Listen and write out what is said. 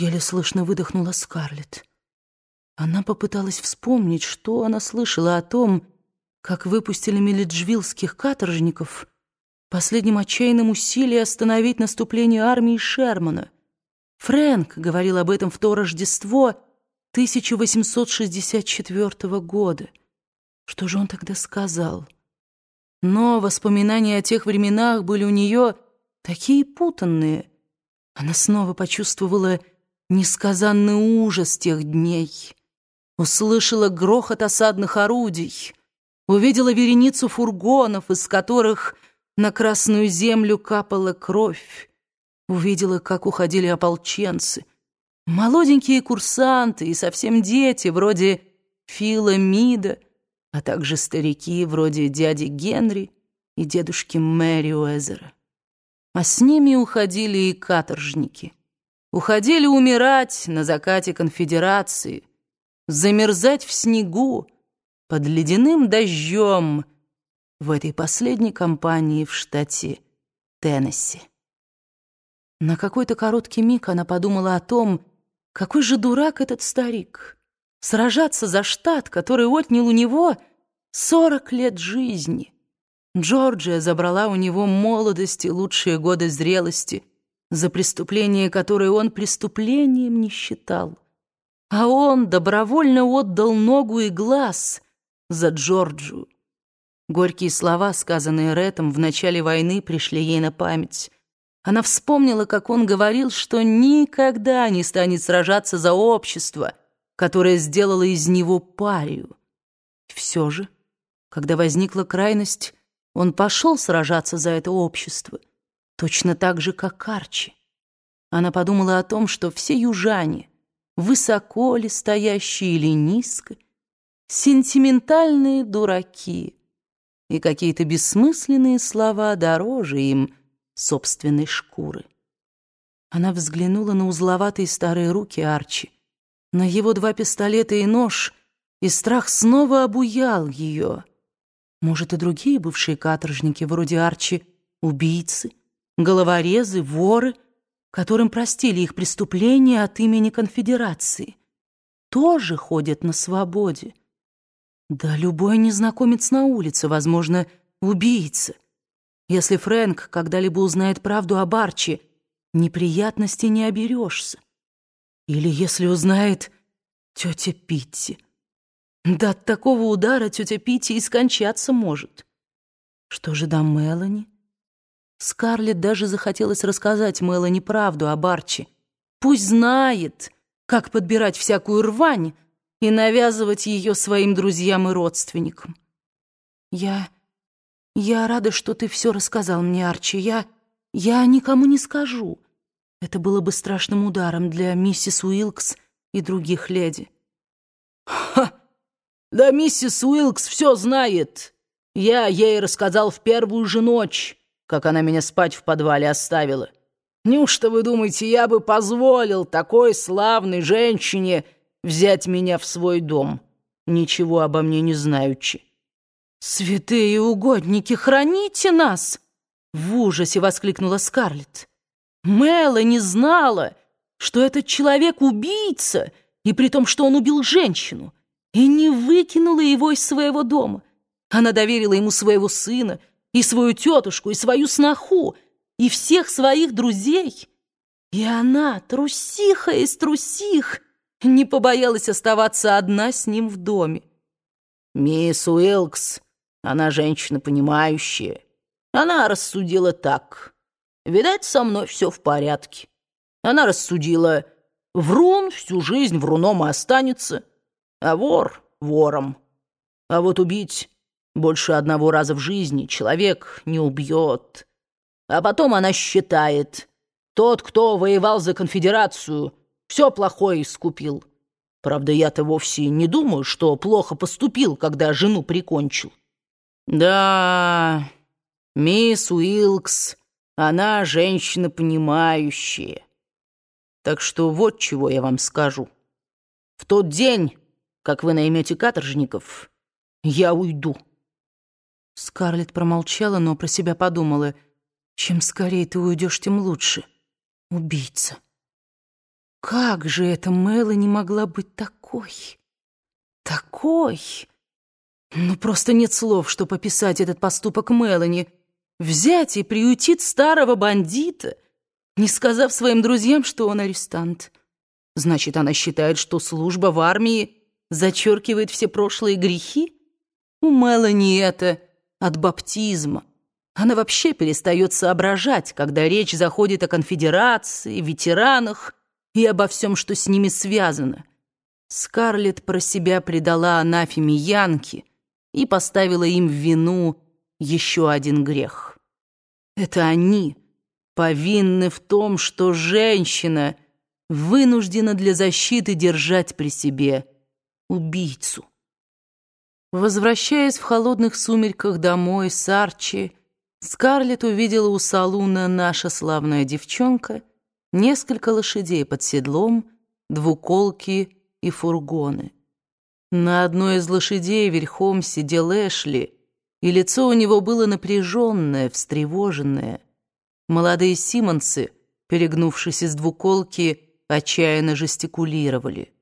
Еле слышно выдохнула Скарлетт. Она попыталась вспомнить, что она слышала о том, как выпустили меледжвиллских каторжников в последнем отчаянном усилии остановить наступление армии Шермана. Фрэнк говорил об этом в то Рождество 1864 года. Что же он тогда сказал? Но воспоминания о тех временах были у нее такие путанные. Она снова почувствовала несказанный ужас тех дней. Услышала грохот осадных орудий, увидела вереницу фургонов, из которых на красную землю капала кровь, увидела, как уходили ополченцы, молоденькие курсанты и совсем дети, вроде Фила Мида, а также старики, вроде дяди Генри и дедушки Мэри Уэзера. А с ними уходили и каторжники. Уходили умирать на закате конфедерации, замерзать в снегу, под ледяным дождем в этой последней кампании в штате Теннесси. На какой-то короткий миг она подумала о том, какой же дурак этот старик. Сражаться за штат, который отнял у него сорок лет жизни. Джорджия забрала у него молодость и лучшие годы зрелости — за преступление, которое он преступлением не считал. А он добровольно отдал ногу и глаз за Джорджу. Горькие слова, сказанные Рэтом в начале войны, пришли ей на память. Она вспомнила, как он говорил, что никогда не станет сражаться за общество, которое сделало из него парию. все же, когда возникла крайность, он пошел сражаться за это общество точно так же, как Арчи. Она подумала о том, что все южане, высоко ли стоящие или низко, сентиментальные дураки, и какие-то бессмысленные слова дороже им собственной шкуры. Она взглянула на узловатые старые руки Арчи, на его два пистолета и нож, и страх снова обуял ее. Может, и другие бывшие каторжники, вроде Арчи, убийцы, головорезы, воры, которым простили их преступления от имени конфедерации, тоже ходят на свободе. Да любой незнакомец на улице, возможно, убийца. Если Фрэнк когда-либо узнает правду об Арчи, неприятностей не оберешься. Или если узнает тетя Питти. Да от такого удара тетя Питти и скончаться может. Что же до Мелани? Скарлетт даже захотелось рассказать Мелани правду об Арчи. Пусть знает, как подбирать всякую рвань и навязывать ее своим друзьям и родственникам. «Я... я рада, что ты все рассказал мне, Арчи. Я... я никому не скажу. Это было бы страшным ударом для миссис Уилкс и других леди». «Ха! Да миссис Уилкс все знает. Я ей рассказал в первую же ночь» как она меня спать в подвале оставила. Неужто вы думаете, я бы позволил такой славной женщине взять меня в свой дом, ничего обо мне не знаючи? «Святые угодники, храните нас!» В ужасе воскликнула Скарлетт. Мэла не знала, что этот человек убийца, и при том, что он убил женщину, и не выкинула его из своего дома. Она доверила ему своего сына, и свою тетушку, и свою сноху, и всех своих друзей. И она, трусиха из трусих, не побоялась оставаться одна с ним в доме. Мисс Уилкс, она женщина понимающая. Она рассудила так. Видать, со мной все в порядке. Она рассудила, врун всю жизнь вруном и останется, а вор — вором. А вот убить больше одного раза в жизни человек не убьет. А потом она считает, тот, кто воевал за конфедерацию, все плохое искупил. Правда, я-то вовсе не думаю, что плохо поступил, когда жену прикончил. Да, мисс Уилкс, она женщина понимающая. Так что вот чего я вам скажу. В тот день, как вы наймете каторжников, я уйду. Скарлетт промолчала, но про себя подумала, чем скорее ты уйдешь, тем лучше. Убийца. Как же эта Мелани могла быть такой? Такой? Ну, просто нет слов, чтобы описать этот поступок Мелани. Взять и приютить старого бандита, не сказав своим друзьям, что он арестант. Значит, она считает, что служба в армии зачеркивает все прошлые грехи? У Мелани это от баптизма. Она вообще перестает соображать, когда речь заходит о конфедерации, ветеранах и обо всем, что с ними связано. Скарлетт про себя предала анафеме Янки и поставила им в вину еще один грех. Это они повинны в том, что женщина вынуждена для защиты держать при себе убийцу. Возвращаясь в холодных сумерках домой с Арчи, Скарлетт увидела у салуна «Наша славная девчонка» несколько лошадей под седлом, двуколки и фургоны. На одной из лошадей верхом сидел Эшли, и лицо у него было напряженное, встревоженное. Молодые Симонсы, перегнувшись из двуколки, отчаянно жестикулировали.